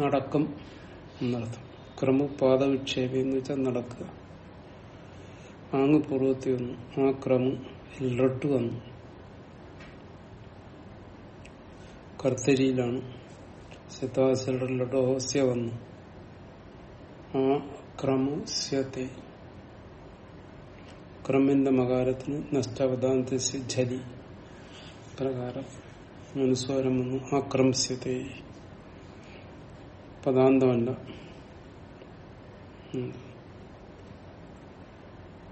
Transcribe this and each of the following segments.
നടക്കും എന്നർത്ഥം ക്രമപാദവിക്ഷേപം എന്ന് വെച്ചാൽ നടക്കുക। ആങ് പൂർവത്തി വന്നു। ആ ക്രമം വന്നു। കർത്തരിയിലാണ്। സിതാസലഡോസ്യ വന്നു. ആ ക്രമസ്യത്തെ. ക്രമിന്റെ മകാരത്തിന് നഷ്ടാവതാന്ത ജലി പ്രകാരം അനുസ്വാരം വന്നു. ആക്രംസ്യത്തെ പദാന്തമല്ല.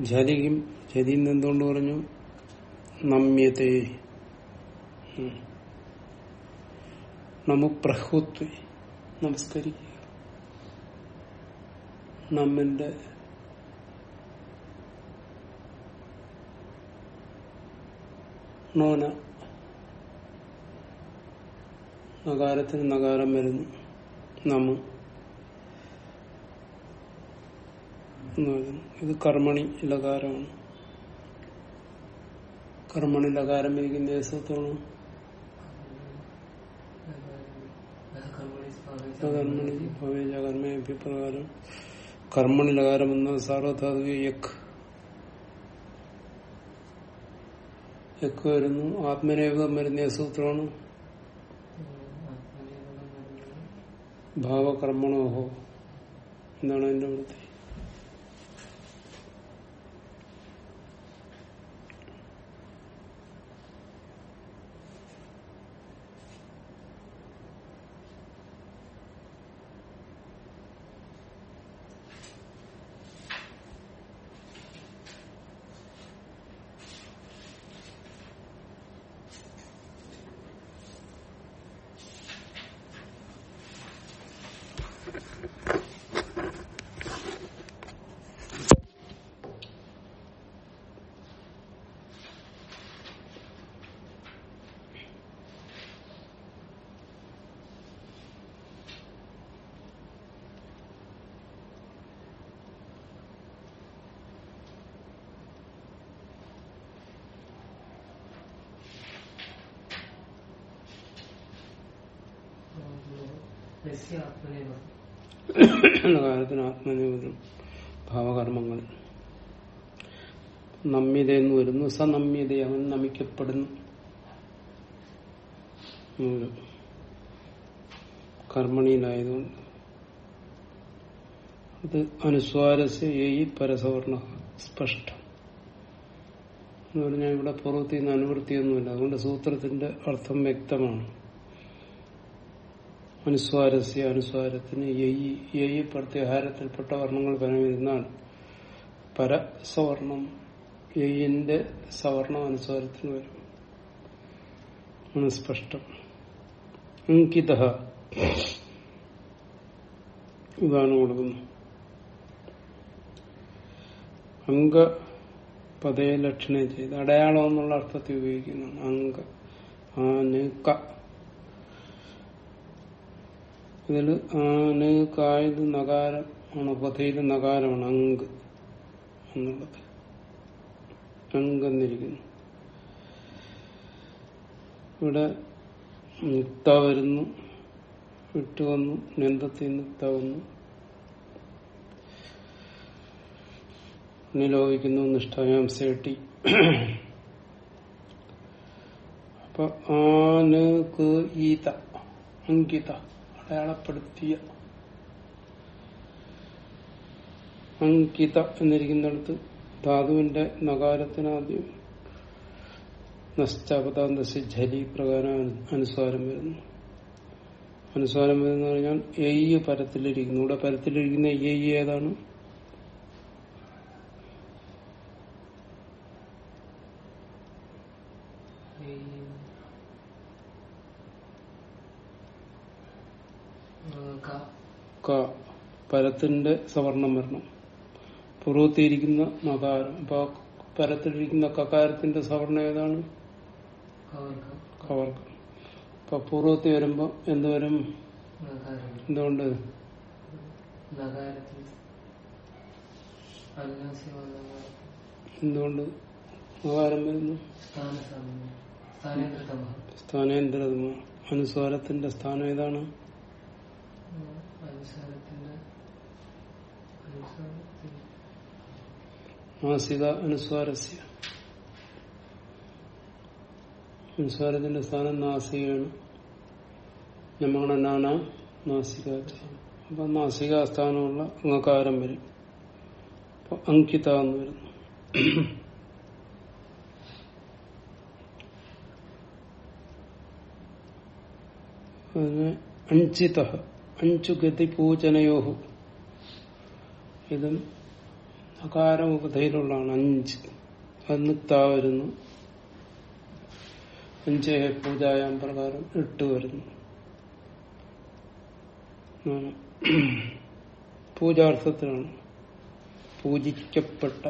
ജലിക്കും ജലിന്ന് എന്തുകൊണ്ട് പറഞ്ഞു? നമ്യത്തെ. നമുപ്രഹുത്വ നമസ്കരിക്കുക. നമ്മിന്റെ നോന നഗാരത്തിന് നകാരം വരുന്നു. നമ്മ ഇത് കർമ്മണി ലകാരമാണ്. കർമ്മണി ലകാരം ഇരിക്കുന്ന ദിവസത്തോളം കർമ്മണി ഭവേജ അഭിപ്രകാരം. കർമ്മണി ലകാരം എന്ന സാർവധാതുക യക്. യക് വരുന്നു. ആത്മനേപകം വരുന്ന സൂത്രമാണ്. ഭാവകർമ്മണോഹോ. എന്താണ് അതിന്റെ വൃത്തി കാര്യത്തിന് ആത്മനിയോഗം ഭാവകർമ്മങ്ങൾ. നമ്യത എന്ന് വരുന്നു സനമ്യത അവൻ നമിക്കപ്പെടുന്നു. കർമ്മണിയിലായതുകൊണ്ട്. അത് അനുസ്വാരസ്യേയി പരസവർണ സ്പഷ്ടം. എന്ന് പറഞ്ഞാൽ ഇവിടെ പൂർവത്തിൽ നിന്ന് അനുവൃത്തിയൊന്നുമില്ല. അതുകൊണ്ട് സൂത്രത്തിന്റെ അർത്ഥം വ്യക്തമാണ്. അനുസ്വാരസ്യ അനുസ്വാരത്തിന് യയി പ്രത്യാഹാരത്തിൽപ്പെട്ട വർണങ്ങൾ പരമിരുന്നാൽ പരസവർണം യയിന്റെ സവർണം അനുസ്വാരത്തിന് വരും. സ്പഷ്ടം. അങ്കിത ഇതാണ് കൊടുക്കുന്നു അങ്ക പദയ ലക്ഷണം ചെയ്ത്. അടയാളം എന്നുള്ള അർത്ഥത്തിൽ ഉപയോഗിക്കുന്നു. അങ്ക ആനുക ഇതിൽ ആന് കായത് നകാരം ആണ് നകാരമാണ് അങ്ക് എന്നുള്ളത്. അങ്ക് എന്നിരിക്കുന്നു. ഇവിടെ നിത്ത വരുന്നു വിട്ടു വന്നു നന്ദത്തിൽ നിത്ത വന്നു. നിലോകിക്കുന്നു നിഷ്ഠായാം സേട്ടി. അപ്പൊ ആന് ഈത അങ്കിത. അടയാളപ്പെടുത്തിയ അങ്കിത എന്നിരിക്കുന്നിടത്ത് ധാതുവിന്റെ നകാരത്തിനാദ്യം നശ്ചാപതാന്തസ് ജലി പ്രകാരം അനുസാരം വരുന്നു. അനുസാരം വരുന്ന പറഞ്ഞാൽ എയ്യ് പരത്തിലിരിക്കുന്നു. ഇവിടെ പരത്തിലിരിക്കുന്ന എയ്യ് ഏതാണ്? ക പരത്തിന്റെ സവർണം വരണം. പുറത്തിരിക്കുന്ന മകാരം. അപ്പൊ പരത്തിലിരിക്കുന്ന കകാരത്തിന്റെ സവർണം ഏതാണ്? കവർക്കം അപ്പൊ പൂർവത്തിൽ വരുമ്പോ എന്ത് വരും? എന്തുകൊണ്ട്? എന്തുകൊണ്ട്? മകാരം വരുന്നു. സ്ഥാനേന്ദ്രതമ അനുസ്വാരത്തിന്റെ സ്ഥാനം ഏതാണ്? മാസിക അനുസ്വാരസ്യ. അനുസ്വാരത്തിന്റെ സ്ഥാനം നാസികയാണ്. നമ്മുടെ നാന നാസിക അപ്പൊ നാസിക സ്ഥാനമുള്ള അംഗകാരം വരും. അപ്പൊ അങ്കിത എന്ന് വരുന്നു. അതിന് അഞ്ചിത. അഞ്ചു ഗതി പൂജനയോഹു. ഇതും അകാരം ഉപധയിലുള്ളതാണ് അഞ്ച്. അന്ന് താ വരുന്നു. അഞ്ചേ പൂജായാം പ്രകാരം എട്ട് വരുന്നു. പൂജാർത്ഥത്തിലാണ് പൂജിക്കപ്പെട്ട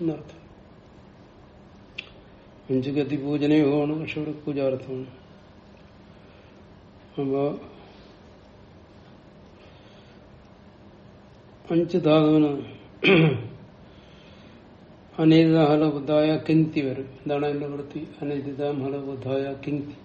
എന്നർത്ഥം. അഞ്ചു ഗതി പൂജനയോഗമാണ് പക്ഷെ ഇവിടെ പൂജാർത്ഥമാണ്. അപ്പോ അഞ്ച് ധാതുവിന് അനേതാഹലബുദ്ധായ കിങ്തി വരും. എന്താണ് അതിന്റെ വൃത്തി. അനിതിതാം ഹലബുദ്ധായ കിങ്തി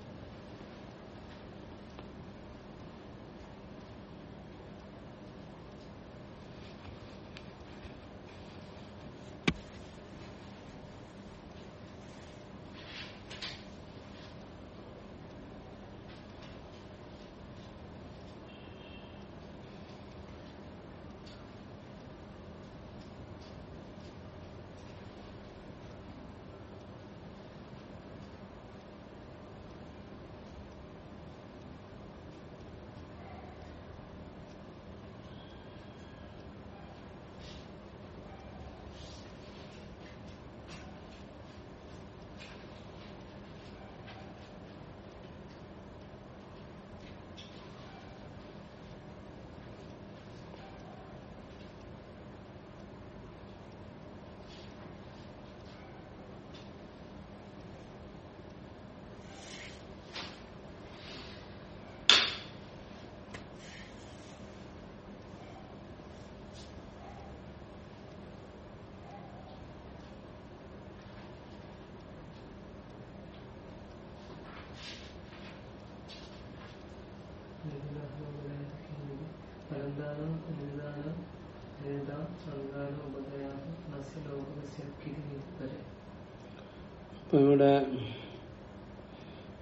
അപ്പൊ ഇവിടെ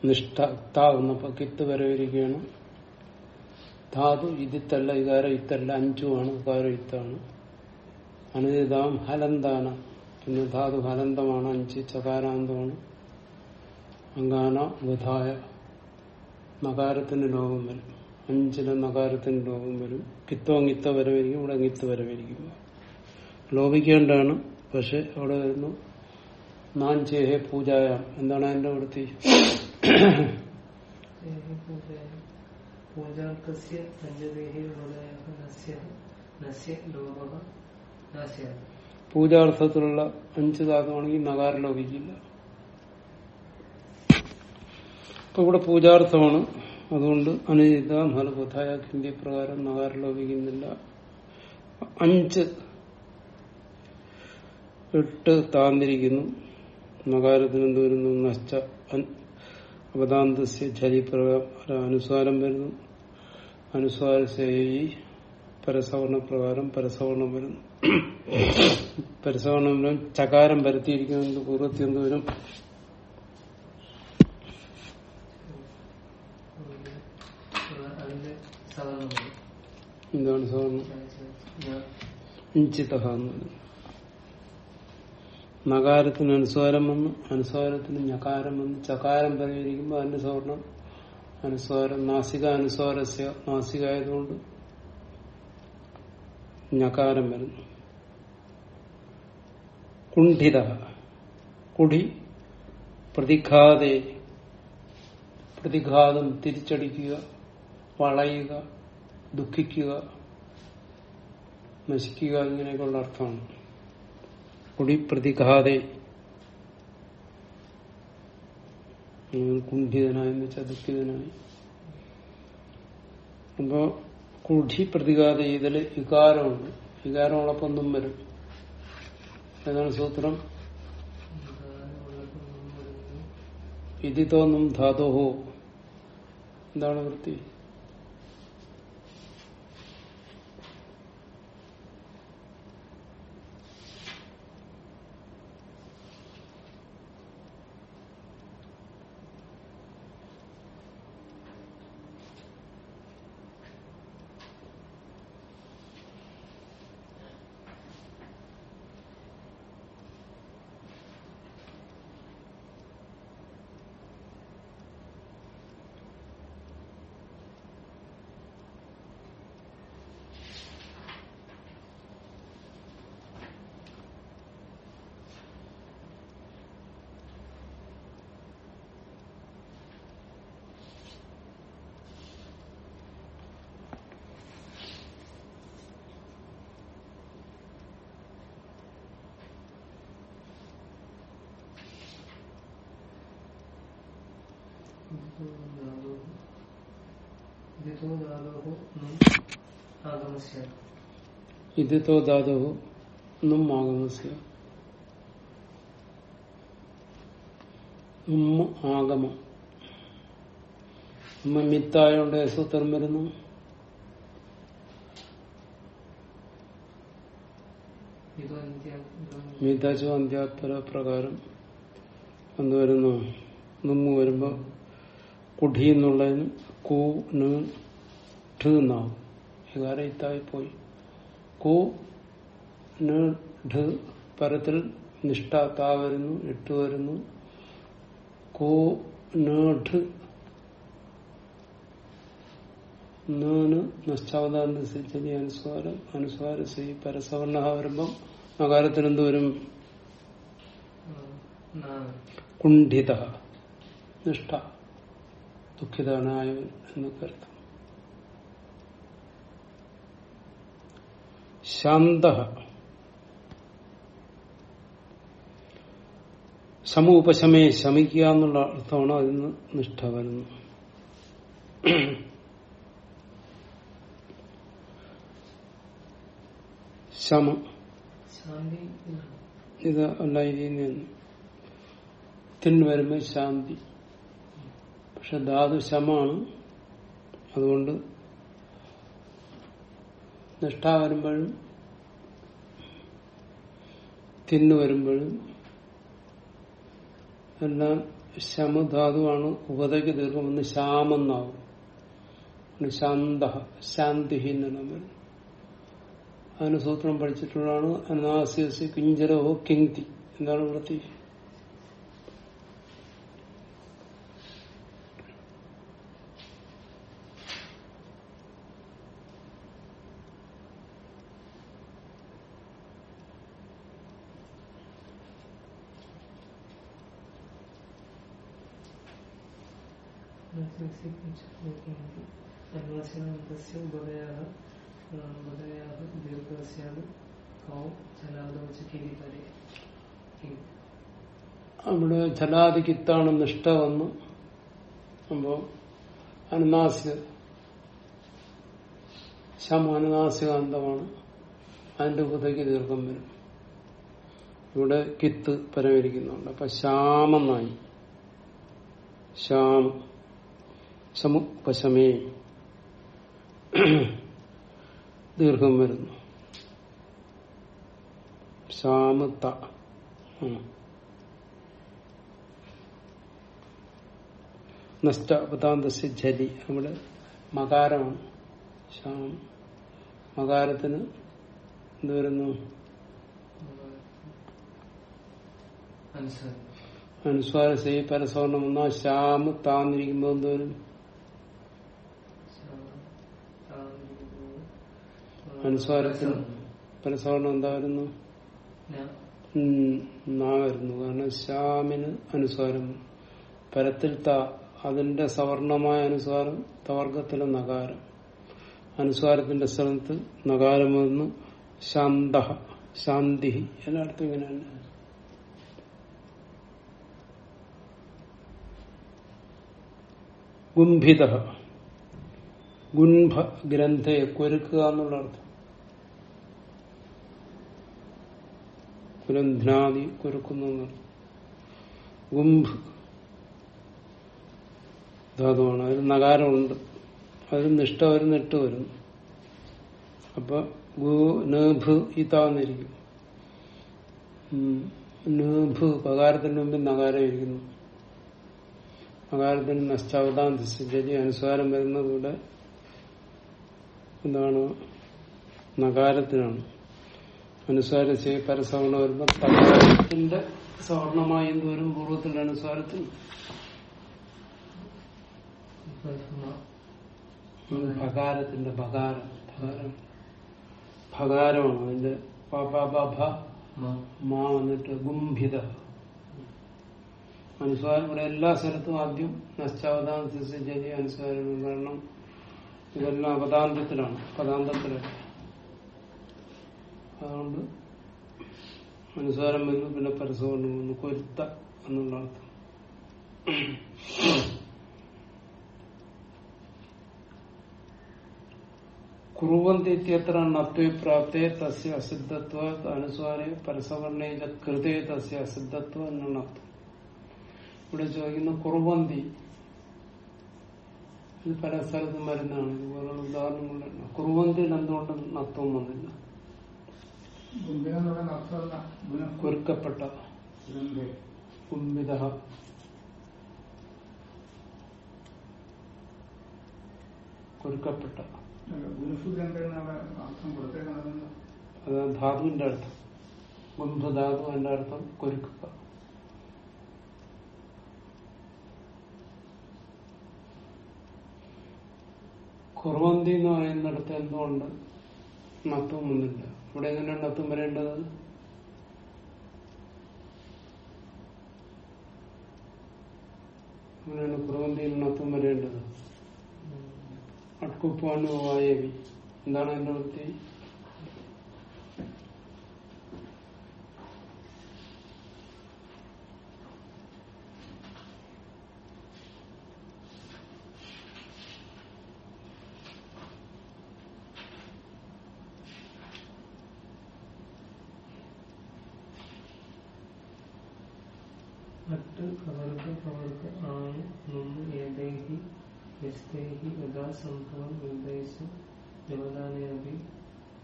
നിഷ്ഠ ത വന്നപ്പോ കിത്ത് വരവിരിക്കുകയാണ് ധാതു ഇതിത്തല്ല ഇതാര ഇത്തല്ല അഞ്ചുമാണ് ഇകാരം ഇത്താണ്. അനുദിതാം ഹലന്താണ്. പിന്നെ ധാതു ഹലന്തമാണ് അഞ്ച് ചകാരാന്തമാണ്. അങ്കാന ബുധായ നകാരത്തിന് ലോകം വരും. അഞ്ചിലെ നകാരത്തിന് ലോകം വരും. കിത്തോ അങ്ങിത്ത വരവേരിക്കും ഇവിടെ അങ്ങിത്ത് വരവേരിക്കും ലോപിക്കേണ്ടാണ് പക്ഷെ അവിടെ വരുന്നു നാൻ ചേഹേ പൂജായ. എന്താണ് അതിന്റെ വൃത്തി? നാസ്യ പൂജാർത്ഥത്തിലുള്ള അഞ്ച് ധാതുവാണെങ്കിൽ നകാരം ലോപിക്കില്ല. ഇപ്പൊ ഇവിടെ പൂജാർത്ഥമാണ്. അതുകൊണ്ട് അനുചിത ഫലബുദ്ധായ ഹിന്ദി പ്രകാരം നഗാരം ലോപിക്കുന്നില്ല അഞ്ച് എട്ട് താന്നിരിക്കുന്നു. നഗാരത്തിന് എന്ത് വരുന്നു നശ്ച ചരി പ്രകാരം അനുസ്വാരം വരുന്നു. അനുസ്വാരസ്യയി പരസവർണ പ്രകാരം പരസവർണം വരുന്നു. പരസവർണം ചകാരം പരത്തിയിരിക്കുന്നത് പൂർവത്തി എന്ത് അതിന്റെ സാധാരണ എന്താണ് സാധാരണ പറയും നകാരത്തിന് അനുസ്വാരം വന്ന് അനുസ്വാരത്തിന് ഞകാരം വന്ന്. ചകാരം പരിഹരിക്കുമ്പോൾ അതിന്റെ സവർണം അനുസ്വാരം നാസിക അനുസ്വാരസ്യ നാസിക ആയതുകൊണ്ട് ഞകാരം വരുന്നു. കുണ്ഠിത കുടി പ്രതിഘാതെ പ്രതിഘാതം തിരിച്ചടിക്കുക വളയുക ദുഃഖിക്കുക നശിക്കുക ഇങ്ങനെയൊക്കെയുള്ള അർത്ഥമാണ്. കുടി പ്രതിഘാതെ കുണ്ഠിതനായി എന്ന് വെച്ചാൽ ദുഃഖിതനായി. അപ്പോ കുഠി പ്രതികാര ഇതിൽ വികാരമുണ്ട്. ഇകാരമുള്ളപ്പം ഒന്നും വരും. ഏതാണ് സൂത്രം? ഇതി തോന്നും ധാതോഹോ. എന്താണ് വൃത്തി? ഇതിതോ ധാതോഹോ നും ആഗമസ്യ. ഉമ്മ ആഗമം. ഉമ്മ മിത്തായോണ്ട് സൂത്രം വരുന്നു. മിതജോ അന്ത്യാത്മ പ്രകാരം എന്ന് വരുന്നു. നുമ്മു വരുമ്പോ കുഠി എന്നുള്ളതിന് കു ന് ഠ് എന്നാവും. വികാരം ഇത്തായി പോയി. കു ന് ഠ് പരത്തിൽ നിഷ്ഠ താ വരുന്നു ഇട്ട് വരുന്നു. കു ന് ഠ് അനുസ്വാരം അനുസ്വാര സി പരസവർണ വരുമ്പം നഗാരത്തിന് എന്ത് വരും കുണ്ഠിത നിഷ്ഠ. ദുഃഖിതനായവൻ എന്നൊക്കെ അർത്ഥം ശാന്ത. സമൂപശമയെ ശമിക്കുക എന്നുള്ള അർത്ഥമാണ് അതിന് നിഷ്ഠ വരുന്നത്? ശമം. ഇത് അല്ല ഇതിൽ നിന്ന് തിന്ന് വരുമ്പോൾ ശാന്തി. പക്ഷെ ധാതു ശമാണ്. അതുകൊണ്ട് നിഷ്ഠ വരുമ്പോഴും തിന്ന് വരുമ്പോഴും എല്ലാം ശമധാതുവാണ്. ഉപതയ്ക്ക് ദീർഘം ഒന്ന് ശ്യാമെന്നാവും ശാന്ത ശാന്തി അതിന് സൂത്രം പഠിച്ചിട്ടുള്ളതാണ് അനാസ്യസി കിഞ്ചരോ കിങ്തി. എന്താണ് വൃത്തി അന്വാസ്യാനന്ദസ്യ ഉപതയാഹ ഉപതയാഹ ദീർഘസ്യാണ് കൗ. ജലാദോച്ച് കിരിപരെ അവിടെ ജലാദിക്കിത്താണ് നിഷ്ഠ വന്നു അപ്പോൾ അനുനാസ്യ ശം അനുനാസികാന്തമാണ് അതിന്റെ ഉപതയ്ക്ക് ദീർഘം വരും. ഇവിടെ കിത്ത് പരമരിക്കുന്നുണ്ട് അപ്പൊ ശ്യാമെന്നായി ശ്യാമം. സമുപശമേ. ദീർഘം വരുന്നു. ശാമത്ത നഷ്ട അപതാന്തസ് ജലി അവിടെ മകാരമാണ്. ശാം മകാരത്തിന് എന്ത് വരുന്നു? അനുസരണം അനുസ്വാര സേ പരസ്വർണം വന്നാൽ ശ്യാമ താന്നിരിക്കുമ്പോൾ എന്ത് വരും? അനുസ്വാരത്തിന് പരസവർണം എന്തായിരുന്നു? നായിരുന്നു കാരണം ശ്യാമിന് അനുസ്വാരം പരത്തിൽ ത അതിന്റെ സവർണമായ അനുസ്വാരം തവർഗത്തിലെ നകാരം. അനുസ്വാരത്തിന്റെ സ്ഥലത്ത് നകാരം വന്നു. ശാന്ത ശാന്തി എല്ലായിടത്തും ഇങ്ങനെയാണ് ഗുംഭിത ഗുംഭ ഗ്രന്ഥയെ കൊരുക്കുക എന്നുള്ള അർത്ഥം. ഗ്രന്ഥനാദി കുരുക്കുന്നു ഗുംഭ്. ധാതുവാണ്. അതിൽ നകാരമുണ്ട്. അതിൽ നിഷ്ഠ വരുന്ന ഇട്ട് വരുന്നു അപ്പൊ ഗു നേഭ് ഇതാന്നിരിക്കും. നേഭ് പകാരത്തിന് മുമ്പിൽ നകാരം ഇരിക്കുന്നു. നകാരത്തിന് നഷ്ടാവതാന്തി അനുസാരം വരുന്നത് ഇവിടെ എന്താണ്? നകാരത്തിനാണ്. അനുസാര ചെയ്യ പരസവർണം വരുമ്പോൾ പകാരത്തിന്റെ സവർണമായി എന്ത് വരും പൂർവത്തിന്റെ അനുസാരത്തിൽ. ഭകാരത്തിന്റെ ഭകാരം. ഭകാരം. ഭകാരമാണ്. അതിന്റെ മാ. വന്നിട്ട് ഗുംഭിത. അനുസ്വാരം ഇവിടെ എല്ലാ സ്ഥലത്തും ആദ്യം നശ്ചാവതാന്തി അനുസ്വാരം കാരണം ഇതെല്ലാം അവതാന്തത്തിലാണ് പദാന്തത്തിലാണ്. അതുകൊണ്ട് അനുസാരം വരുന്നു പിന്നെ പരസ്പരം വന്നു കൊരുത്ത എന്നുള്ള അർത്ഥം. കുറുവന്തി ഇത്യത്ര നത്വേ പ്രാപ്തേ തസ്യ അസിദ്ധത്വ അനുസ്വാരെ പരസവർണേ കൃതേ തസ്യ അസിദ്ധത്വ എന്നാണ് അർത്ഥം. ഇവിടെ ചോദിക്കുന്ന കുറുവന്തി ഇത് പല സ്ഥലത്തും വരുന്നതാണ്. ഇതുപോലുള്ള ഉദാഹരണങ്ങളുണ്ട് കുറുവന്തിയിൽ എന്തുകൊണ്ട് നത്വം വന്നില്ല. കുരുക്കപ്പെട്ട കുരുക്കപ്പെട്ട അത് ധാതുവിന്റെ അർത്ഥം. ഗുംഭധാതു എന്റെ അർത്ഥം കുരുക്കുക കുറവന്തി എന്ന് പറയുന്നിടത്ത് എന്തുകൊണ്ട് നത്വം വന്നില്ല ഇവിടെ എങ്ങനെയാണ് നത്വം വരേണ്ടത്? അങ്ങനെയാണ് കുറവന്തിയിൽ നത്വം വരേണ്ടത്. അട്കുപ്പാണ് വായവി. എന്താണ് എന്റെ വൃത്തി അട്ട് കവർഗ കവർഗ ആണ് നിന്ന് ഏതൈഹി യസ്തൈഹി യഥാ സംഭവം നിർദ്ദേശം ദേവതാനയപി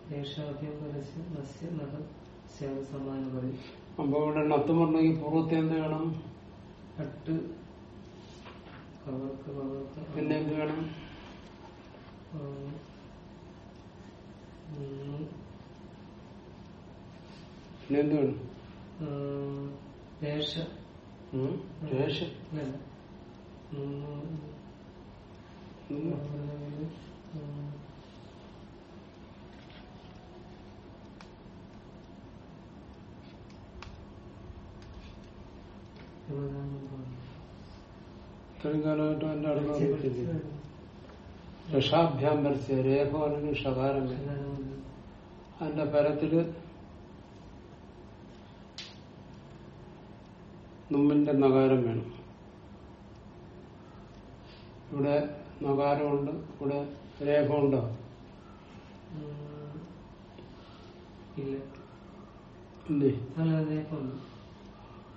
ദേശാഭ്യന്തരസ്യ നസ്യ നഹ സ്യാദ സമാനപരി അപ്പൊ ഇവിടെ നത്വം ഉണ്ടെങ്കിൽ പൂർവത്തെ എന്ത് വേണം? അട്ട് കവർഗ കവർഗ പിന്നെ എന്ത് വേണം? പിന്നെ എന്ത് വേണം? ദേശ. ഇത്രയും കാലമായിട്ട് എന്റെ വന്നിട്ടില്ല രക്ഷാഭ്യാം വരച്ച രേഖ അല്ലെങ്കിൽ ഷകാരം അതിന്റെ പരത്തിൽ നമ്മിന്റെ നകാരം വേണം. ഇവിടെ നഗാരമുണ്ട് ഇവിടെ രേഖ ഉണ്ടോ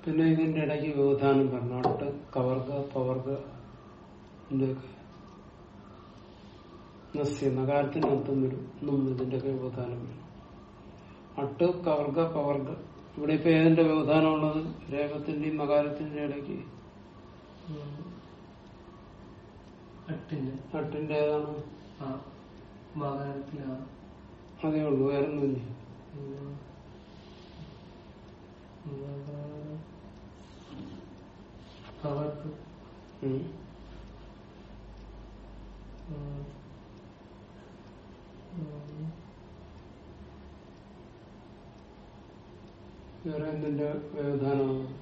പിന്നെ ഇതിന്റെ ഇടയ്ക്ക് വ്യവധാനം പറഞ്ഞു. അടുത്ത് കവർഗ പവർഗ നസ്യ നഗാരത്തിന് അർത്ഥം വരും. നും ഇതിന്റെയൊക്കെ വ്യവധാനം വരും. അട്ട് കവർഗ പവർഗ. ഇവിടെ ഇപ്പൊ ഏതിന്റെ വ്യവധാനം ഉള്ളത് രേഖത്തിന്റെയും മകാരത്തിന്റെ ഇടയ്ക്ക്. അട്ടിന്റെ ഏതാണ്? ആ അതേ ഉള്ളൂ വേറെ ഒന്നുമില്ല അവർക്ക്. വേറെ എന്തിന്റെ വ്യവധാനമാണ്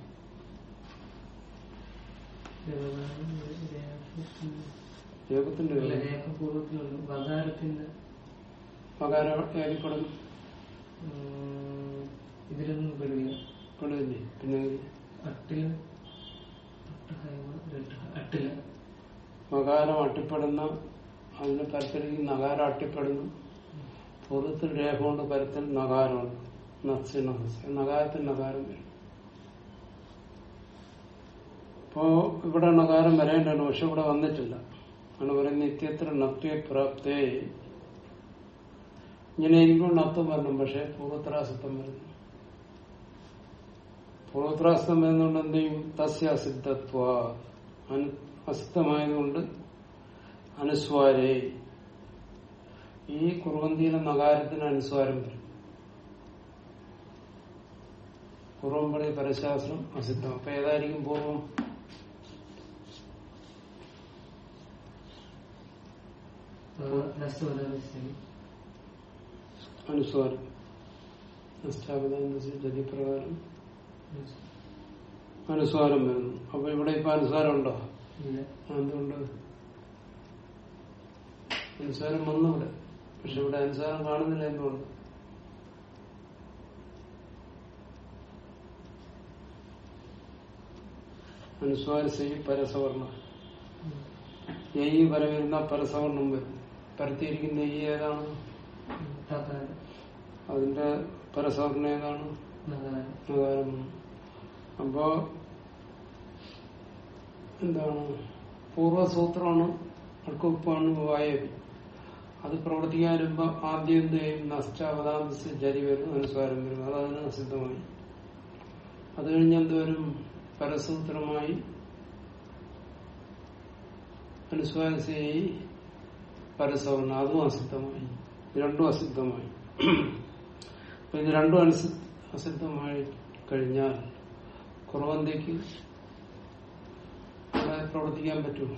വ്യവധാനം വകാരത്തിന്റെ പകാരം ഇതിലൊന്നും പെടുകയില്ല. പിന്നെ അട്ടിൽ അട്ടിൽ. മകാരം അട്ടിപ്പെടുന്ന അതിന്റെ പരത്തിലേക്ക് നഗാരം അട്ടിപ്പെടുന്നു പുറത്ത് രേഖ കൊണ്ട് പരത്തിൽ നകാരമാണ് നസ്യ നസ് നഗാരത്തിൽ നഗാരം വരും. ഇപ്പോ ഇവിടെ നഗാരം വരേണ്ടതാണ് പക്ഷെ ഇവിടെ വന്നിട്ടില്ല. ആണ് പറയുന്നത് നിത്യത്തിൽ നത്വ പ്രാപ്തേ. ഇങ്ങനെ എനിക്കും നത്വം വരണം പക്ഷെ പൂർവത്രാസിത്വം വരുന്നു പൂർവത്രാസിത്വം വരുന്നുണ്ട് എന്ത് ചെയ്യും? തസ്യ അസിദ്ധത്വ അസിദ്ധമായതുകൊണ്ട് അനുസ്വാരേ. ഈ കുറുവന്തിയിലെ നഗാരത്തിന് അനുസ്വാരം വരും. പൂർവംപടി പരശാസ്ത്രം അസിദ്ധം. അപ്പൊ ഏതായിരിക്കും പൂർവം? അനുസ്വാരം ജതിപ്രകാരം. അനുസ്വാരം വരുന്നു അപ്പൊ ഇവിടെ ഇപ്പൊ അനുസ്വാരം ഉണ്ടോ? എന്തുകൊണ്ട്? അനുസ്വാരം വന്നു ഇവിടെ. പക്ഷെ ഇവിടെ അനുസ്വാരം കാണുന്നില്ല എന്തുകൊണ്ട്? അനുസ്വാര ചെയ് പരസവർണ ഈ വര വരുന്ന പരസവർണം വരും. പരത്തിയിരിക്കുന്ന ഈ ഏതാണ്? അതിന്റെ പരസവർണം ഏതാണ്? അപ്പോ എന്താണ്? പൂർവസൂത്രമാണ് അടുക്കുപ്പാണ് വായവി അത് പ്രവർത്തിക്കാൻ വരുമ്പോ ആദ്യം എന്ത് ചെയ്യും? നഷ്ടാവതാംസ ജരി വരും അനുസ്വാരം വരും അത് അതിന് സിദ്ധമായി അത് കഴിഞ്ഞ് എന്തുവരും പരസൂത്രമായി അനുസ്വാരസയായി പരസവർണ അതും അസിദ്ധമായി രണ്ടും അസിദ്ധമായി. അപ്പൊ ഇത് രണ്ടും അനുസി അസിദ്ധമായി കഴിഞ്ഞാൽ കുറവന്തയ്ക്ക് അവിടെ പ്രവർത്തിക്കാൻ പറ്റുമോ?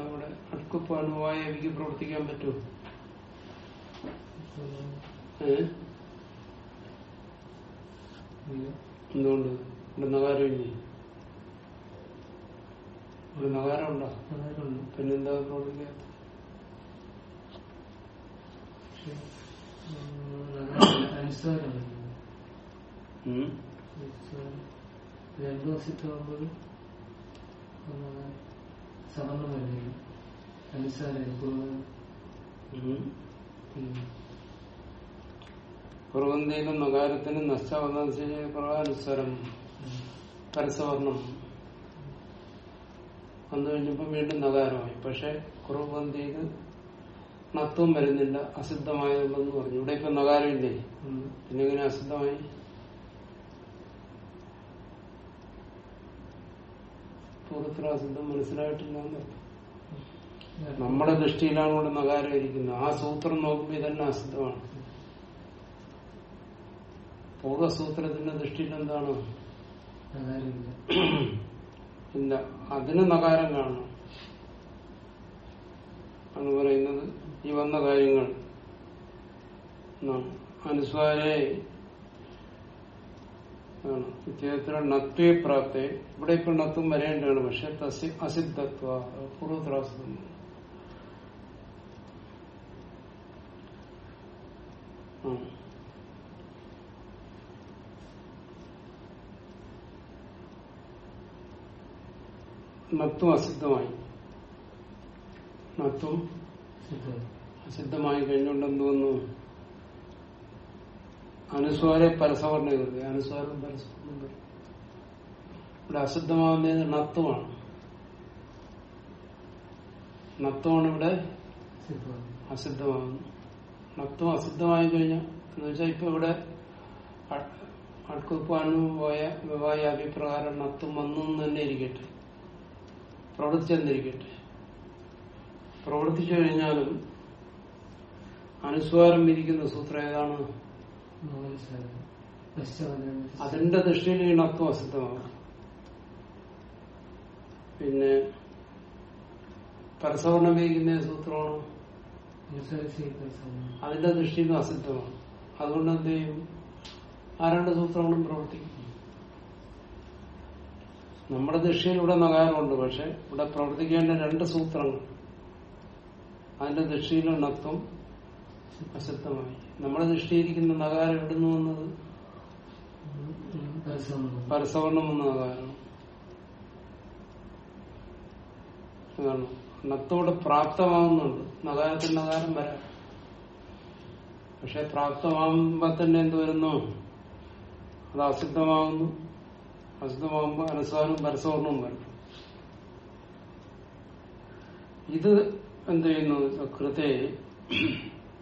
അവിടെ അണുവായ എനിക്ക് പ്രവർത്തിക്കാൻ പറ്റുമോ? എന്തുകൊണ്ട്? ഇവിടെ നഗാരം ഇല്ലേ? ഇവിടെ നഗാരം ഉണ്ടോ? പിന്നെന്താ പ്രവർത്തിക്കാത്ത പക്ഷെ നകാരം അനുസ്വാരമാണ് ഉം? രണ്ടു വർഷത്താകുമ്പോൾ സവർണം വരുന്നില്ല അനുസാരം കുറവന്തയിലും നഗാരത്തിനും നഷ്ടാവതാംശ പ്രകാരസ്വരം പരസവർണം വന്നു കഴിഞ്ഞപ്പോ വീണ്ടും നഗാരമായി. പക്ഷെ കുറവന്തയിൽ നത്വം വരുന്നില്ല അസിദ്ധമായുള്ളതെന്ന് പറഞ്ഞു. ഇവിടെ ഇപ്പൊ നകാരമില്ലേ പിന്നെ എങ്ങനെ അസിദ്ധമായി പൂർവത്ര അസിദ്ധം മനസ്സിലായിട്ടില്ല എന്നർത്ഥം നമ്മുടെ ദൃഷ്ടിയിലാണ് ഇവിടെ നഗാരം ഇരിക്കുന്നത് ആ സൂത്രം നോക്കുമ്പോൾ ഇതന്നെ അസിദ്ധമാണ് പൂർവസൂത്രത്തിന്റെ ദൃഷ്ടിയിൽ എന്താണ്? ഇല്ല. അതിന് നകാരം കാണണം. എന്ന് പറയുന്നത് ഈ വന്ന കാര്യങ്ങൾ. അനുസ്വാരെ ഇദ്ദേഹത്തിലെ നത്വേ പ്രാപ്തെ. ഇവിടെ ഇപ്പൊ നത്വം വരേണ്ടതാണ് പക്ഷെ അസിദ്ധത്വ പൂർവത്രാസിദ്ധം നത്വം അസിദ്ധമായി. നത്വം സിദ്ധം അസിദ്ധമായി കഴിഞ്ഞുകൊണ്ട് എന്ത് വന്നു അനുസ്വാരെ പരസവർണ അനുസ്വാരം പരസവർണം ഇവിടെ അസിദ്ധമാകുന്നത് നത്വമാണ്. നത്വമാണ് ഇവിടെ അസിദ്ധമാകുന്നത് അസിദ്ധമാകുന്നു നത്വം അസിദ്ധമായി കഴിഞ്ഞാൽ എന്ന് വെച്ചാൽ ഇപ്പൊ ഇവിടെ അടുക്കുപ്പാനും പോയ വിവാഹ അഭിപ്രകാരം നത്വം വന്നു തന്നെ ഇരിക്കട്ടെ. പ്രവർത്തിച്ചെന്നിരിക്കട്ടെ പ്രവർത്തിച്ചു കഴിഞ്ഞാലും അനുസ്വാരം വിരിക്കുന്ന സൂത്രം ഏതാണ്? അതിന്റെ ദൃഷ്ടിയിൽ ഈ നത്വം അസിദ്ധമാകും പിന്നെ പരസവർണം വിരിക്കുന്ന സൂത്രമാണ്? അതിന്റെ ദൃഷ്ടിയിൽ അസിദ്ധമാണ്. അതുകൊണ്ട് എന്ത് ചെയ്യും? ആ രണ്ട് സൂത്രങ്ങളും പ്രവർത്തിക്കും. നമ്മുടെ ദൃഷ്ടിയിൽ ഇവിടെ നകാരമുണ്ട് പക്ഷെ ഇവിടെ പ്രവർത്തിക്കേണ്ട രണ്ട് സൂത്രങ്ങൾ അതിന്റെ ദൃഷ്ടിയിലെ ഉണത്വം അശക്തമായി നമ്മുടെ ദൃഷ്ടിയിരിക്കുന്ന നകാരം എവിടുന്ന് വന്നത്? പരസവർണം വന്ന നകാരം അതാണ്. നത്തോടെ പ്രാപ്തമാവുന്നുണ്ട്. നഗാരത്തിൽ നഗാരം വരാം. പക്ഷെ പ്രാപ്തമാകുമ്പോ തന്നെ എന്ത് വരുന്നു? അത് അസിദ്ധമാകുന്നു അസിദ്ധമാകുമ്പോ അനുസാരവും പരസവർണവും വരണം ഇത് എന്ത് ചെയ്യുന്നു കൃതേ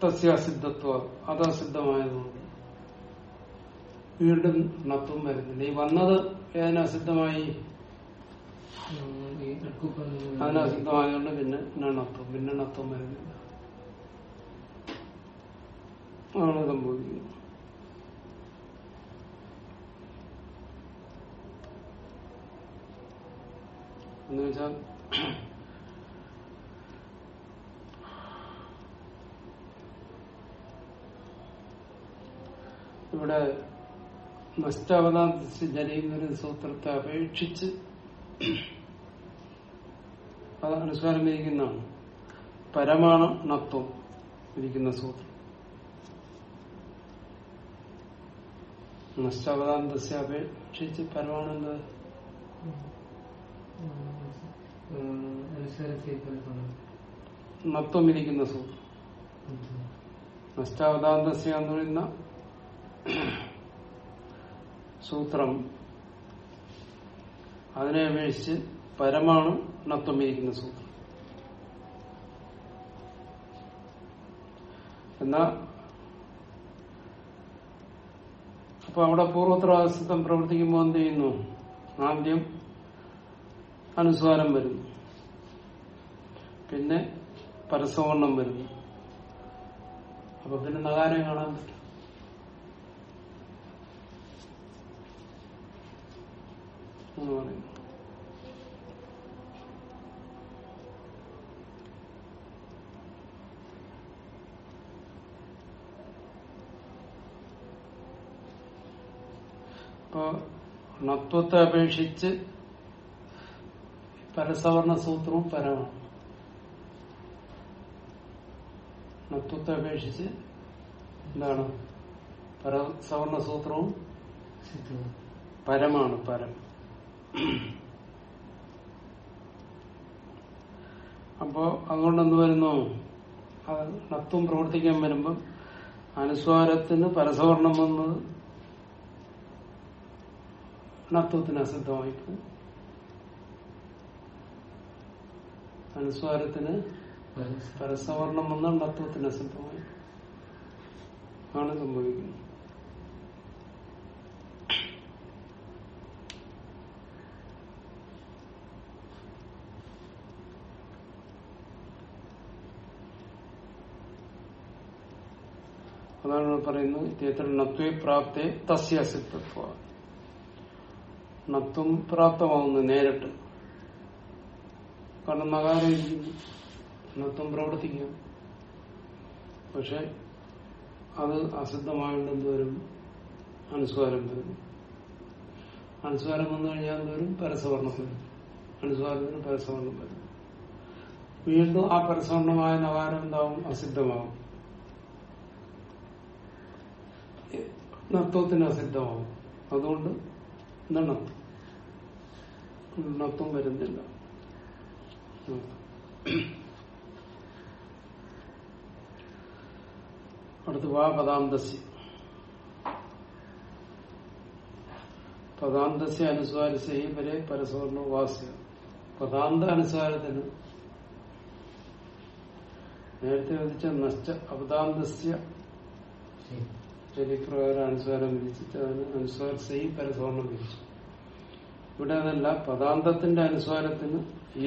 തസ്യാസിദ്ധത്വ അത് അസിദ്ധമായതുകൊണ്ട് വീണ്ടും നത്വം വരുന്നില്ല. ഈ വന്നത് ഏതിനസിദ്ധമായി അതിനസിദ്ധമായതുകൊണ്ട് പിന്നെ നണത്വം പിന്നെ നത്വം വരുന്നില്ല. ആണ് സംഭവിക്കുന്നത്. എന്ന് ഇവിടെ നഷ്ടാവതാന്തിച്ച് ജനീന്ദ്രൻ സൂത്രത്തെ അപേക്ഷിച്ച് അത് അനുസ്കാരം ഇരിക്കുന്നതാണ് പരമാണ നത്വം ഇരിക്കുന്ന സൂത്രം. നഷ്ടാവതാന്തസ്യ അപേക്ഷിച്ച് പരമാണെന്ത്? നത്വം ഇരിക്കുന്ന സൂത്രം. നഷ്ടാവതാന്തസ്യ എന്ന് പറയുന്ന സൂത്രം അതിനെ അപേക്ഷിച്ച് പരമാണ് നത്വം ഇരിക്കുന്ന സൂത്രം. എന്നാ അപ്പൊ അവിടെ പൂർവോത്തരാവസ്ഥം പ്രവർത്തിക്കുമ്പോൾ എന്ത് ചെയ്യുന്നു? ആദ്യം അനുസ്വാരം വരുന്നു. പിന്നെ പരസവർണം വരുന്നു. അപ്പൊ പിന്നെ നഗാരം കാണാൻ പറ്റും എന്ന് പറയുന്നു ഇപ്പോ ണത്വത്തെ അപേക്ഷിച്ച് പരസവർണ സൂത്രവും പരമാണ്. ണത്വത്തെ അപേക്ഷിച്ച് എന്താണ്? പരസവർണ സൂത്രവും. പരമാണ് പരം. അപ്പോ അതുകൊണ്ട് എന്ത് വരുന്നു നത്വം പ്രവർത്തിക്കാൻ വരുമ്പം അനുസ്വാരത്തിന് പരസവർണം വന്നത് നത്വത്തിന് അസിദ്ധമായി പോകും അനുസ്വാരത്തിന് പരസവർണം വന്ന നത്വത്തിന് അസിദ്ധമായി ആണ് സംഭവിക്കുന്നത്. അതാണ് പറയുന്നത് ഇദ്ദേഹത്തിൽ നത്വേ പ്രാപ്തേ തസ്യ അസിത്വത്വ നത്വം പ്രാപ്തമാവുന്നു നേരിട്ട്. കാരണം നകാരം നത്വം പ്രവർത്തിക്കാം. പക്ഷെ അത് അസിദ്ധമായിട്ട് എന്തോരും അനുസ്വാരം വരും. അനുസ്വാരം വന്നു കഴിഞ്ഞാൽ വരും? പരസവർണം വരും. അനുസ്വാരത്തിന് പരസവർണം വരും. വീണ്ടും ആ പരസവർണമായ നകാരം എന്താവും? അസിദ്ധമാവും. നത്വത്തിന് അസിദ്ധമാവും. അതുകൊണ്ട് എന്താണ്? നത്വം വരുന്നില്ല. അടുത്ത് വാ പദാന്തസ്യ. പദാന്തസ്യ അനുസ്വാരസ്യ വരെ പരസ്പരം വാസ്യ. പദാന്ത അനുസാരത്തിന് നേരത്തെ വിധിച്ച നഷ്ട അപദാന്തസ്യ. ശരിപ്രകാരം അനുസ്വാരം വിധിച്ചിട്ട് അതിന് അനുസ്വാരസയും പരസ്വർണം വിധിച്ചു ഇവിടെ അതല്ല പദാന്തത്തിന്റെ അനുസ്വാരത്തിന്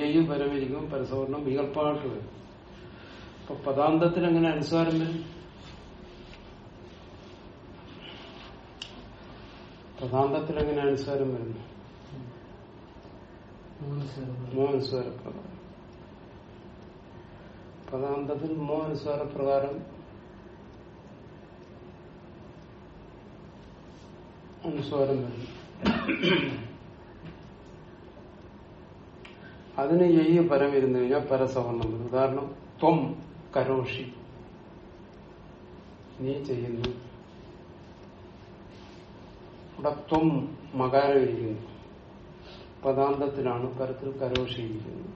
ഏയ് പരമിരിക്കും പരസ്വർണം വികല്പമായിട്ട് വരും അപ്പൊ പദാന്തത്തിന് എങ്ങനെ അനുസ്വാരം വരും? പദാന്തത്തിൽ എങ്ങനെ അനുസ്വാരം വരുന്നു മോ അനുസ്വാര പ്രകാരം പദാന്തത്തിൽ മോ അനുസ്വാര പ്രകാരം അനുസ്വാരം വരുന്നു അതിന് എയ്യ് പരം ഇരുന്നു കഴിഞ്ഞാൽ പരസവർണം വരും. ഉദാഹരണം ത്വം കരോഷി. നീ ചെയ്യുന്നു. ഇവിടെ ത്വം മകാരം ഇരിക്കുന്നു. പദാന്തത്തിലാണ് പരത്തിൽ കരോഷി ഇരിക്കുന്നു.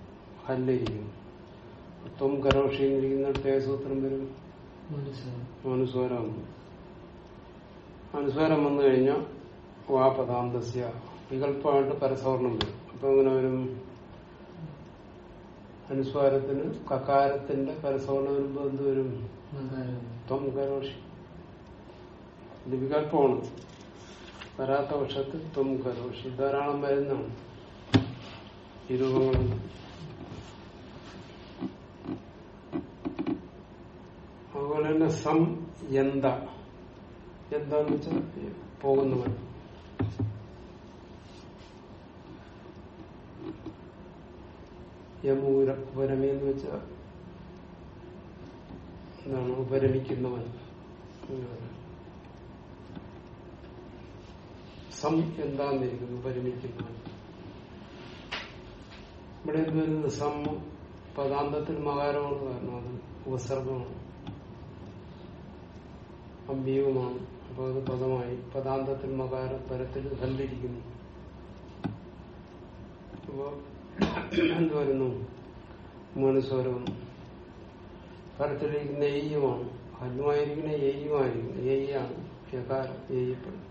ഹല്ലിരിക്കുന്നു ത്വം കരോഷി എന്നിരിക്കുന്നിടത്ത് ഏത് സൂത്രം വരും. അനുസ്വാരം അനുസ്വാരം വന്നു. കഴിഞ്ഞാൽ വാ പദാന്തസ്യ വികല്പമായിട്ട് പരസവർണം വരും. അപ്പൊ അങ്ങനെ വരും. അനുസ്വാരത്തിന് കകാരത്തിന്റെ പരസവർണം വരുമ്പോ എന്ത് വരും? ത്വം ഇത് വികല്പമാണ്. വരാത്ത പക്ഷത്തിൽ ത്വം കരോഷി ധാരാളം വരുന്നതാണ് ഈ രൂപങ്ങളും അതുപോലെ തന്നെ സം എന്താ എന്താന്ന് വെച്ചാൽ പോകുന്നവൻ. യമൂര വെച്ച വെച്ചാൽ എന്താണ്? ഉപരമിക്കുന്നവൻ. സം എന്താന്നിരിക്കുന്നു ഉപരമിക്കുന്നവൻ. ഇവിടെ എന്ത് വരുന്നത് സം പദാന്തത്തിൽ മകാരമാണ് കാരണം അത് ഉപസർഗമാണ്. അമ്പിയവുമാണ് അപ്പൊ അത് പദമായി. പദാന്തത്തിൽ മകാരം പരത്തിൽ ഹല്ലിരിക്കുന്നു അപ്പോ എന്ത് വരുന്നു മനുസ്വരവും പരത്തിലിരിക്കുന്ന എയ്യുമാണ് ഹല്ലുമായിരിക്കുന്ന എയ്യുമായിരിക്കും എയ്യാണ് എയ്യപ്പെടും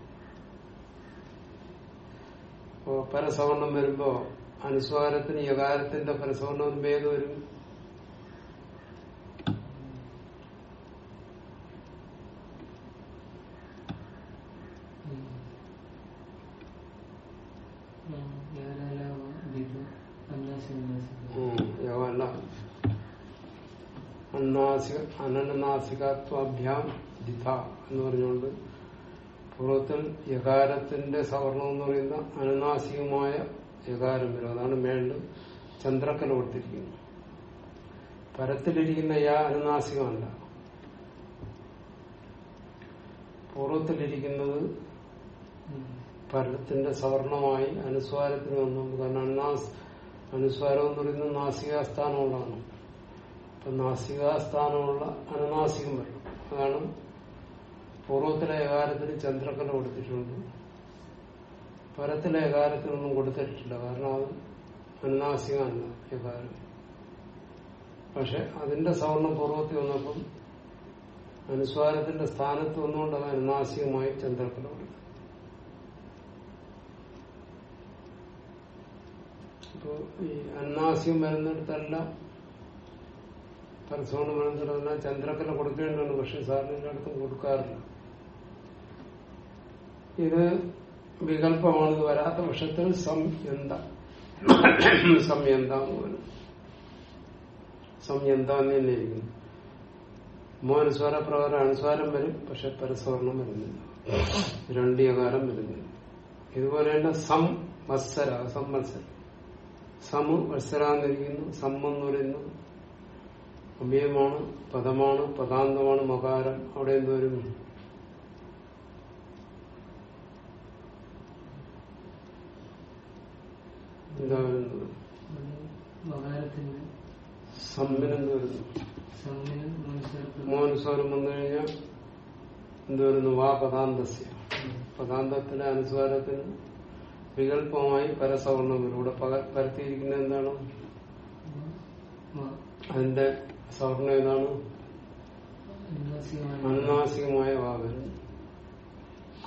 അപ്പോ പരസവർണം വരുമ്പോ അനുസ്വാരത്തിന് യകാരത്തിന്റെ പരസവർണം വരുമ്പോ ഏത് വരും? ദിഥ എന്ന് പറഞ്ഞുകൊണ്ട് പൂർവത്തിൽ യകാരത്തിന്റെ സവർണം എന്ന് പറയുന്ന അനുനാസികമായ യകാരം വരും. അതാണ് മേളിൽ ചന്ദ്രക്കല കൊടുത്തിരിക്കുന്നത്. പരത്തിലിരിക്കുന്ന യാ അനുനാസികമല്ല. പൂർവത്തിലിരിക്കുന്നത്. പരത്തിന്റെ സവർണമായി അനുസ്വാരത്തിന് വന്നു. കാരണം അനുസ്വാരം എന്ന് പറയുന്നത് നാസികാസ്ഥാനമുള്ളതാണ്. നാസികാസ്ഥാനമുള്ള അനുനാസികം വരും. അതാണ് പൂർവത്തിലെ ഏകാരത്തിന് ചന്ദ്രക്കല കൊടുത്തിട്ടുണ്ട്. പരത്തിലെ ഏകാരത്തിനൊന്നും കൊടുത്തിട്ടില്ല. കാരണം അത് അനുനാസികമല്ല ഏകാരം. പക്ഷെ അതിന്റെ സവർണം പൂർവത്തിൽ വന്നപ്പം അനുസ്വാരത്തിന്റെ സ്ഥാനത്ത് വന്നുകൊണ്ട് അത് അനുനാസികമായി ചന്ദ്രക്കല കൊടുത്തു. അപ്പോ ഈ അന്നാസ്യം വരുന്നിടത്തെല്ലാം പരസ്പരം വരുന്നിടത്തെല്ലാം ചന്ദ്രക്കല കൊടുക്കേണ്ടതാണ്. പക്ഷെ സാറിന് അടുത്തും കൊടുക്കാറില്ല. ഇത് വികല്പമാണ്. ഇത് വരാത്ത പക്ഷത്തിൽ സംയന്ത. സംയന്ത ഇരിക്കുന്നു. പ്രകാരം അനുസ്വാരം വരും. പക്ഷെ പരസ്വർണം വരുന്നില്ല. രണ്ട് യകാരം വരുന്നില്ല. ഇതുപോലെ തന്നെ സം വത്സര സംവത്സരം. സമു വത്സരാന്നിരിക്കുന്നു സം എന്ന് പറയുന്നു. അമ്യമാണ് പദമാണ് പദാന്തമാണ് മകാരം. അവിടെ എന്തോരും എന്താ വരുന്നത് സമ്മിനെന്ത് വരുന്നു മോനുസ്വരം വന്നു കഴിഞ്ഞാൽ എന്ത് വരുന്നു വാ പദാന്തസ്യ. പദാന്തത്തിന്റെ അനുസ്വാരത്തിന് വികല്പമായി പരസവർണം വരും ഇവിടെ പരത്തിയിരിക്കുന്നത് എന്താണ്? അതിന്റെ സവർണം ഏതാണ്? അനുനാസികമായ വാഹനം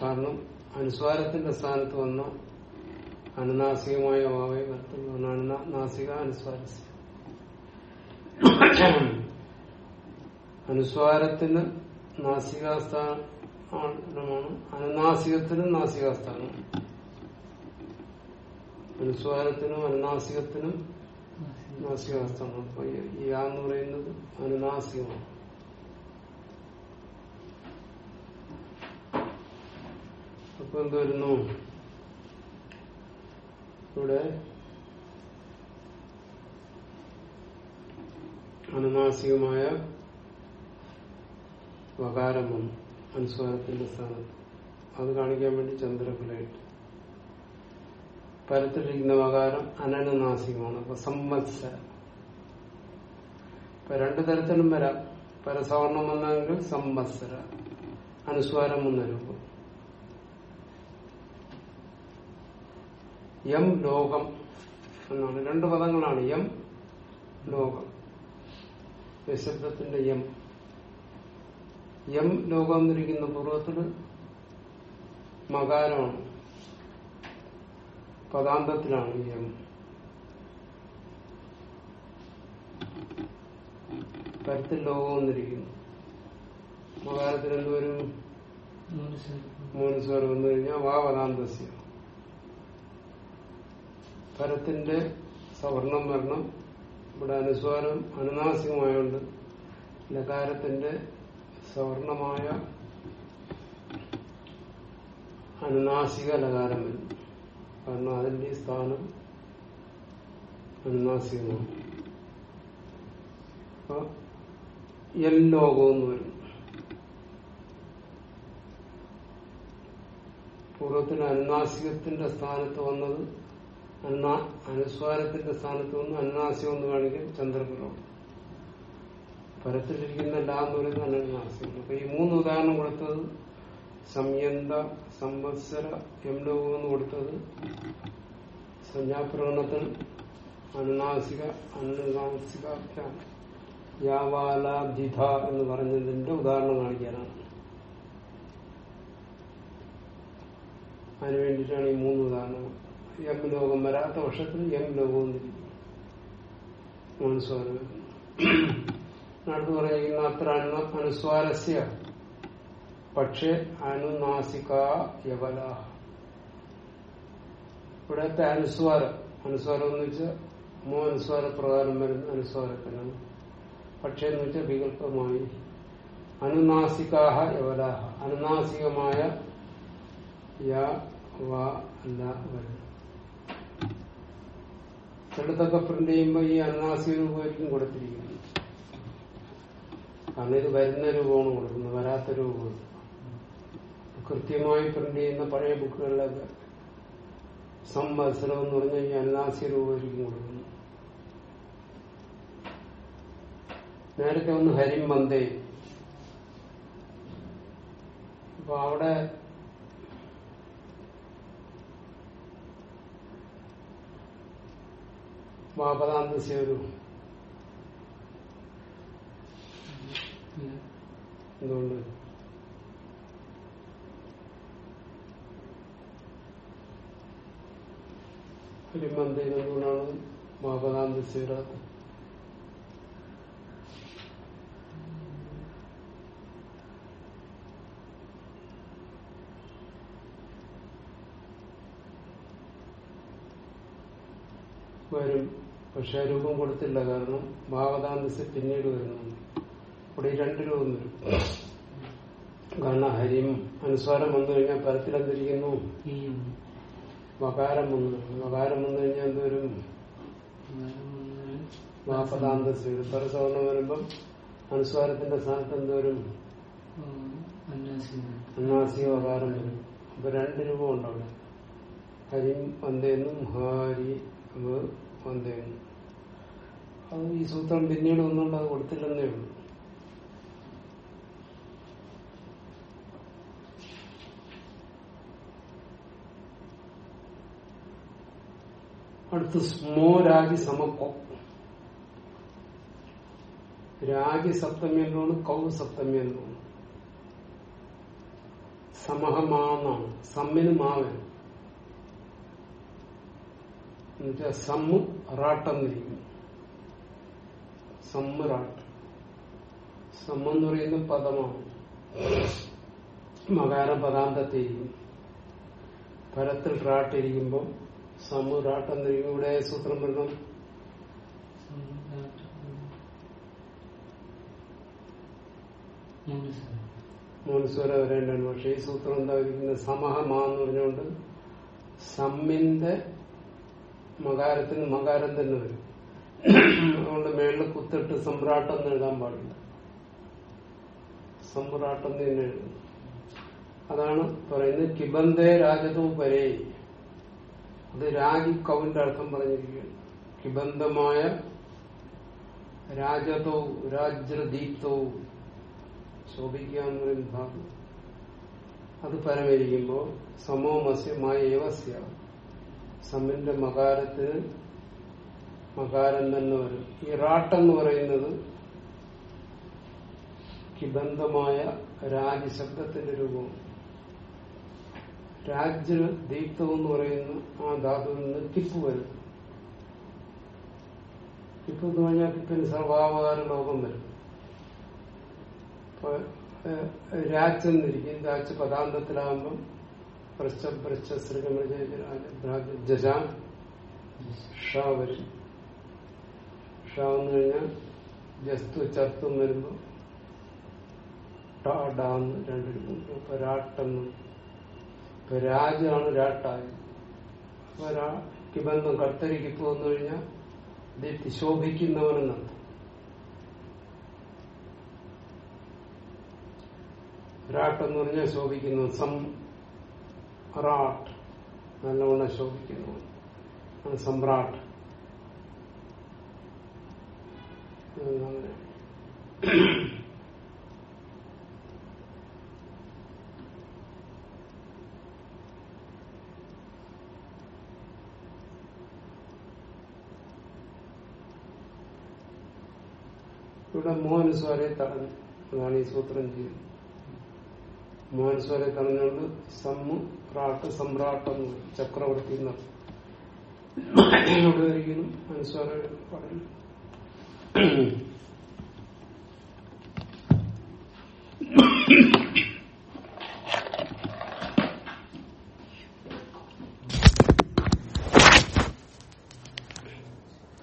കാരണം അനുസ്വാരത്തിന്റെ സ്ഥാനത്ത് വന്ന അനുനാസികമായ വാവയെ വരത്തുള്ളൂ അനുനാസിക അനുസ്വാരസ്യ അനുസ്വാരത്തിന് നാസികാസ്ഥാനമാണ് അനുനാസികത്തിനും നാസികാസ്ഥാനം. അനുസ്വാരത്തിനും അനുനാസികത്തിനും നാസികാസ്ഥാനം അപ്പൊ എന്ന് പറയുന്നത് അനുനാസികമാണ്. അപ്പൊ ഇവിടെ അനുനാസികമായ വകാരം വന്നു അനുസ്വാരത്തിന്റെ സ്ഥാനത്ത്. അത് കാണിക്കാൻ വേണ്ടി ചന്ദ്രകുലയിട്ട് പരത്തിലിരിക്കുന്ന വകാരം അനനുനാസികമാണ്. അപ്പൊ സംവത്സര. ഇപ്പൊ രണ്ടു തരത്തിലും വരാം. പരസവർണം വന്നെങ്കിൽ സംവത്സര. അനുസ്വാരം വന്ന രൂപം. യം ലോകം എന്നാണ്. രണ്ട് പദങ്ങളാണ്. യം ലോകം. നിശബ്ദത്തിന്റെ യം. യം ലോകം എന്നിരിക്കുന്ന പൂർവത്തിൽ മകാരമാണ്. പദാന്തത്തിലാണ് ഈ എം കരുത്തിൽ ലോകം എന്നിരിക്കുന്നു മകാരത്തിൽ എന്തൊരു മൂന്ന് സ്വരം വന്നു കഴിഞ്ഞാൽ വാ പദാന്തസ്യ കരത്തിന്റെ സവർണം വരണം. ഇവിടെ അനുസ്വാരം അനുനാസികമായുണ്ട് ലകാരത്തിന്റെ സവർണമായ അനുനാസിക ലകാരം വരും. കാരണം അതിന്റെ സ്ഥാനം അനുനാസികമാണ് അപ്പൊ എൽ ലോകം എന്ന് വരും. പൂർവത്തിന് അനുനാസികത്തിന്റെ സ്ഥാനത്ത് വന്നത് അനുസ്വാരത്തിന്റെ സ്ഥാനത്ത് വന്ന് അനുനാസികം എന്ന് കാണിക്കാൻ ചന്ദ്രഗ്രഹം പരത്തിലിരിക്കുന്ന ലാ എന്ന് പറയുന്നത് അനുനാസികം അപ്പൊ ഈ മൂന്ന് ഉദാഹരണം കൊടുത്തത് സംയന്ത സംവത്സര എം ലോകം എന്ന് കൊടുത്തത് സംജ്ഞാപ്രകടനത്തിൽ അനുനാസിക യാവാലാധിധ എന്ന് പറഞ്ഞതിന്റെ ഉദാഹരണം കാണിക്കാനാണ്. അതിനു വേണ്ടിയിട്ടാണ് ഈ മൂന്ന് ഉദാഹരണം എം ലോകം വരാത്ത വർഷത്തിൽ എം ലോകം എന്നിരിക്കും അടുത്ത് പറയുന്ന അത്ര അനുസ്വാരസ്യ പക്ഷേ അനുനാസിക യവല ഇവിടത്തെ അനുസ്വാരം. അനുസ്വാരം എന്ന് വെച്ചാൽ മോ അനുസ്വാര പ്രകാരം വരുന്ന അനുസ്വാരത്തിനാണ്. പക്ഷേ എന്ന് വെച്ചാൽ വികല്പമായി അനുനാസികാഹ യവലാഹ അനുനാസികമായ ചിലതൊക്കെ പ്രിന്റ് ചെയ്യുമ്പോൾ ഈ അനുനാസിക രൂപമായിരിക്കും കൊടുത്തിരിക്കുന്നത്. കാരണം ഇത് വരുന്ന രൂപമാണ് കൊടുക്കുന്നത്. വരാത്ത രൂപമാണ്. കൃത്യമായി പ്രിന്റ് ചെയ്യുന്ന പഴയ ബുക്കുകളിലൊക്കെ സംവത്സരം എന്ന് പറഞ്ഞു കഴിഞ്ഞാൽ അനുനാസിക രൂപമായിരിക്കും കൊടുക്കുന്നു. നേരത്തെ ഒന്ന് ഹരിം വന്ദേ. അപ്പൊ അവിടെ വാപദാന്തസ്യൊരു ഇല്ല. എന്തുകൊണ്ട്? ഹരിമന്തയിൽ എന്തുകൊണ്ടാണ് വാപദാന്തസ്യരാത്ത വരും. പക്ഷെ രൂപം കൊടുത്തില്ല. കാരണം ഭാവതാന്തസ് പിന്നീട് വരുന്നുണ്ട് ഇവിടെ ഈ രണ്ട് രൂപം വരും. കാരണം ഹരിയും അനുസ്വാരം വന്നു കഴിഞ്ഞാൽ പരത്തിലെന്തിരിക്കുന്നു. ഈ വകാരം വന്നു മകാരം വന്നു കഴിഞ്ഞാൽ എന്ത് വരും? വരും പരസവർണം വരുമ്പം അനുസ്വാരത്തിന്റെ സ്ഥാനത്ത് എന്തോരും അന്നാസിയ മകാരം വരും. അപ്പൊ രണ്ട് രൂപം അവിടെ ഹരിം വന്തേന്നും ഹാരി വന്തേന്നും അത് ഈ സൂത്രം പിന്നീട് ഒന്നുകൊണ്ട് അത് കൊടുത്തില്ലെന്നേ ഉള്ളൂ. അടുത്ത് സ്മോ രാഗി സമക്കോ. രാഗി സപ്തമി എന്നാണ് കൗ സപ്തമി എന്നാണ്. സമഹമാന്നാണ് സമ്മിന് മാവൻ എന്നുവെച്ചാൽ സമ്മ് റാട്ടെന്നിരിക്കുന്നു സമ്മ് റാട്ട്. സമ്മെന്ന് പറയുന്ന പദമാണ്. മകാര പദാന്തത്തിരിക്കും പരത്തിൽ റാട്ടിരിക്കുമ്പോൾ സമ്മ് റാട്ടെന്നിരിക്കും ഇവിടെ സൂത്രം വരണം. മൂന്നുസ്വര വരേണ്ടതാണ്. പക്ഷെ ഈ സൂത്രം എന്തായിരിക്കുന്നത് സമഹമാ എന്ന് പറഞ്ഞുകൊണ്ട് സമ്മിന്റെ മകാരത്തിന് മകാരം തന്നെ വരും. അതുകൊണ്ട് മേളിൽ കുത്തിട്ട് സമ്രാട്ടം നേടാൻ പാടില്ല. സമ്രാട്ടം തന്നെ അതാണ് പറയുന്നത് കിബന്ധേ രാജതവും പരേ അത് രാജി കവിന്റെ അർത്ഥം പറഞ്ഞിരിക്കുകയാണ്. കിബന്ധമായ രാജതോ രാജ്രദീപ്തവും ശോഭിക്കുക എന്ന് പറയുന്ന ഭാഗം അത് പരമരിക്കുമ്പോ സമോമസ്യമായ ഏവസ്യ സമ്മിന്റെ മകാരത്തിന് മകാരം തന്നെ വരും. ഈ റാട്ടെന്ന് പറയുന്നത് കിബന്ധമായ രാജശബ്ദത്തിന്റെ രൂപം രാജ്യ ദീപ്തം എന്ന് പറയുന്ന ആ ധാതുവിൽ നിന്ന് കിപ്പ് വരും. കിപ്പ് എന്ന് പറഞ്ഞാൽ കിപ്പിന് സർവാവകാര ലോകം വരും. രാജെന്നിരിക്കും രാജ് പദാന്തത്തിലാകുമ്പം ജശാം ഷാ വരും. ഷാ എന്ന് കഴിഞ്ഞാൽ ജസ്തു ചത്തും വരുമ്പോ ടാ ഡാന്ന് രണ്ടിടത്തും ഇപ്പൊ രാട്ടെന്ന് ഇപ്പൊ രാജാണ് രാട്ടായ ഒരാൾക്ക് ബന്ധം കർത്തരിക്ക് പോന്നു കഴിഞ്ഞാൽ ദീപ്തി ശോഭിക്കുന്നവനെന്നർത്ഥം രാട്ടെന്ന് പറഞ്ഞാൽ ശോഭിക്കുന്നു സം റാട്ട്. നല്ലവണ്ണം ശോഭിക്കുന്നു സമ്രാട്ട്. അങ്ങനെ ഇവിടെ മോഹൻസ്വരെ തടഞ്ഞു. അതാണ് ഈ സൂത്രം ചെയ്യുന്നത്. മോഹൻസ്വരെ തടഞ്ഞുകൊണ്ട് സമ്മു പ്രാട്ട് സമ്രാട്ടം. ചക്രവർത്തി എന്നർത്ഥം ഇവിടെ ഒരിക്കലും Thank പറഞ്ഞു